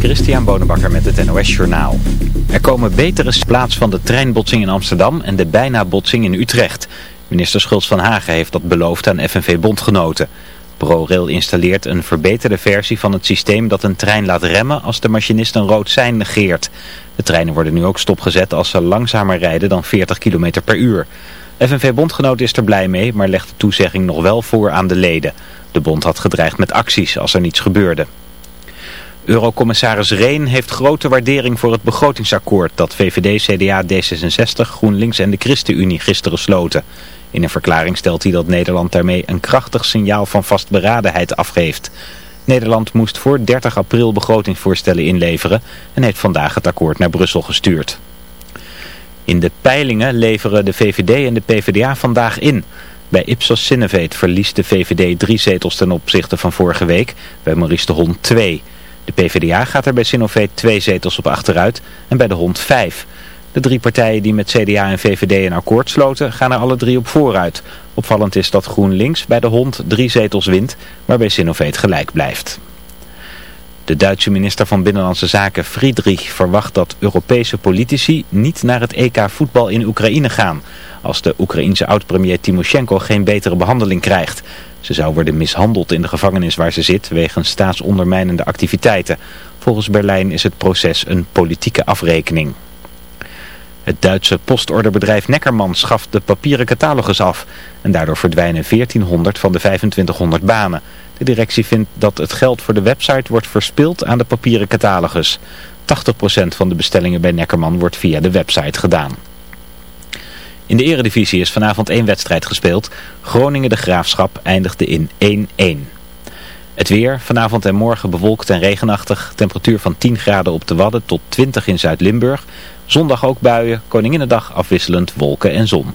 Christian Bonenbakker met het NOS Journaal. Er komen betere plaats van de treinbotsing in Amsterdam en de bijna botsing in Utrecht. Minister Schultz van Hagen heeft dat beloofd aan FNV-bondgenoten. ProRail installeert een verbeterde versie van het systeem dat een trein laat remmen als de machinist een rood sein negeert. De treinen worden nu ook stopgezet als ze langzamer rijden dan 40 km per uur. FNV-bondgenoten is er blij mee, maar legt de toezegging nog wel voor aan de leden. De bond had gedreigd met acties als er niets gebeurde. Eurocommissaris Reen heeft grote waardering voor het begrotingsakkoord dat VVD, CDA, D66, GroenLinks en de ChristenUnie gisteren sloten. In een verklaring stelt hij dat Nederland daarmee een krachtig signaal van vastberadenheid afgeeft. Nederland moest voor 30 april begrotingsvoorstellen inleveren en heeft vandaag het akkoord naar Brussel gestuurd. In de peilingen leveren de VVD en de PvdA vandaag in. Bij Ipsos Sineveet verliest de VVD drie zetels ten opzichte van vorige week, bij Maurice de Hond twee. De PvdA gaat er bij Sinovate twee zetels op achteruit en bij de Hond vijf. De drie partijen die met CDA en VVD een akkoord sloten gaan er alle drie op vooruit. Opvallend is dat GroenLinks bij de Hond drie zetels wint, maar bij Sinovate gelijk blijft. De Duitse minister van Binnenlandse Zaken Friedrich verwacht dat Europese politici niet naar het EK voetbal in Oekraïne gaan. Als de Oekraïense oud-premier Timoshenko geen betere behandeling krijgt. Ze zou worden mishandeld in de gevangenis waar ze zit wegens staatsondermijnende activiteiten. Volgens Berlijn is het proces een politieke afrekening. Het Duitse postorderbedrijf Neckerman schaft de papieren catalogus af. En daardoor verdwijnen 1400 van de 2500 banen. De directie vindt dat het geld voor de website wordt verspild aan de papieren catalogus. 80% van de bestellingen bij Neckerman wordt via de website gedaan. In de eredivisie is vanavond één wedstrijd gespeeld. Groningen de Graafschap eindigde in 1-1. Het weer, vanavond en morgen bewolkt en regenachtig. Temperatuur van 10 graden op de Wadden tot 20 in Zuid-Limburg. Zondag ook buien, Koninginnedag afwisselend wolken en zon.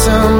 some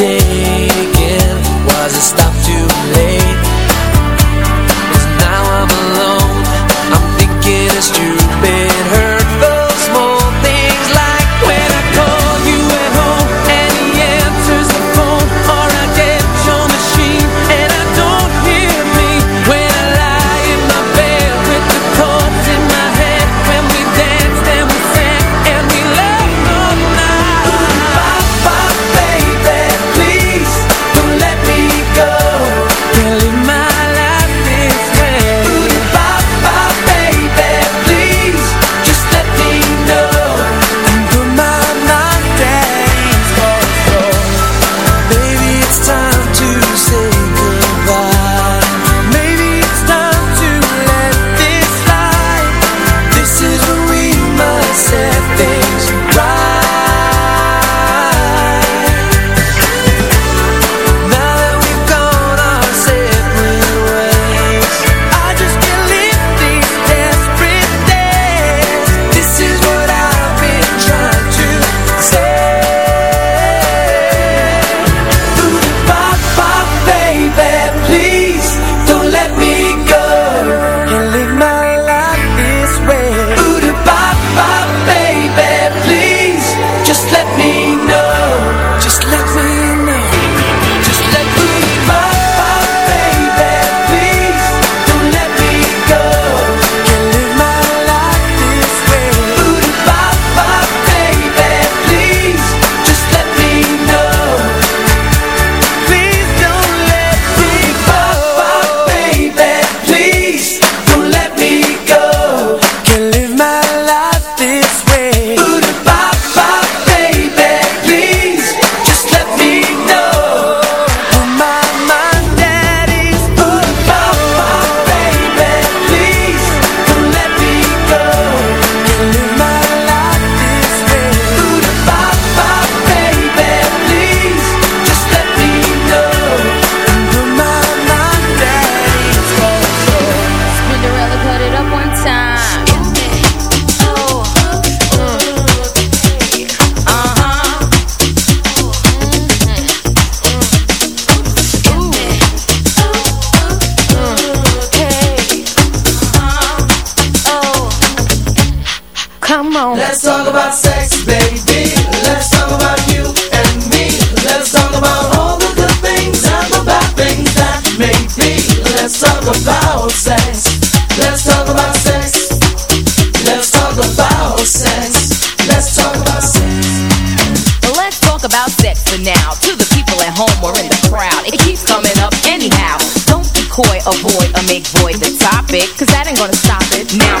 About avoid or make void the topic, cause that ain't gonna stop it. Now,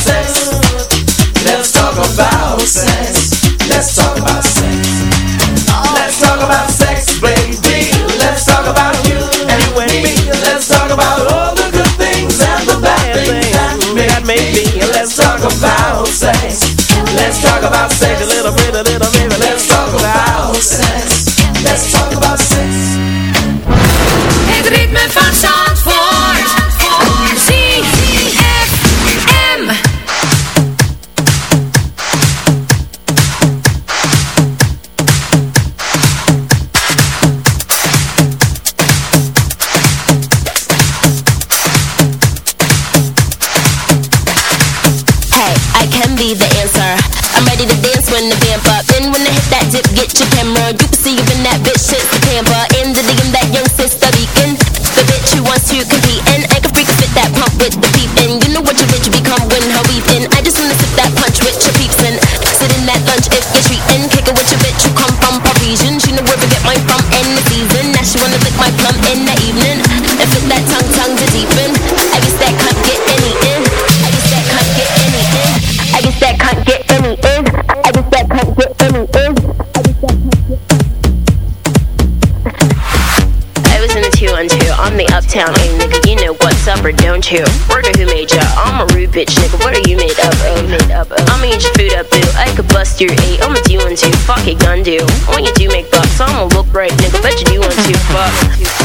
I'm the uptown A nigga. You know what's up or don't you? Word who made ya? I'm a rude bitch nigga. What are you made up of? Made up of? I'ma eat your food up, boo. I could bust your eight. I'ma do one two. Fuck it, gun do. When you do make bucks, I'ma look right, nigga. Bet you do want to. Fuck.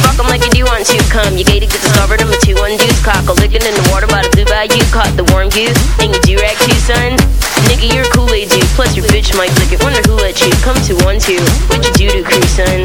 Fuck 'em like you do want to. Come, you gated, get discovered. I'm a two one deuce. Cock a licking in the water by the blue bayou. Caught the warm goose. And you do rag too, son. Nigga, you're a Kool-Aid dude. Plus your bitch might lick it. Wonder who let you come to one two. What you do to crew, son?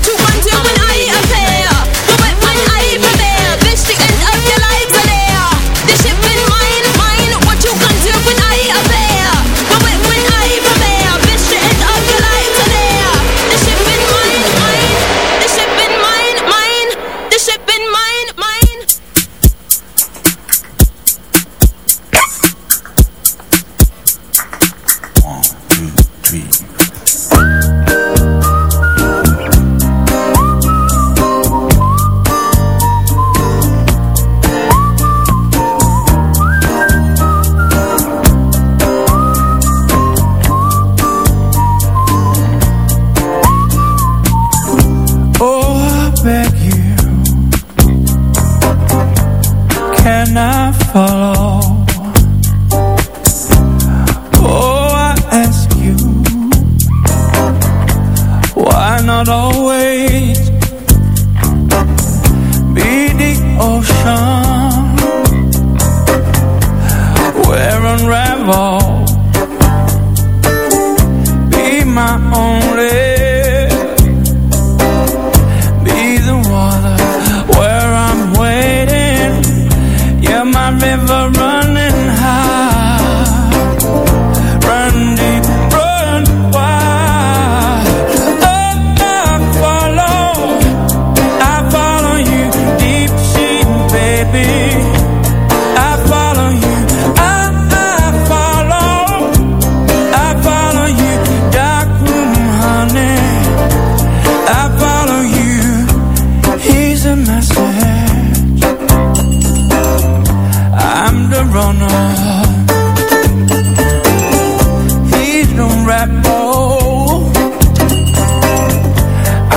follow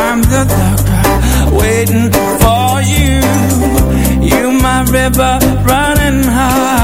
I'm the looker waiting for you. You my river running high.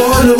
wanna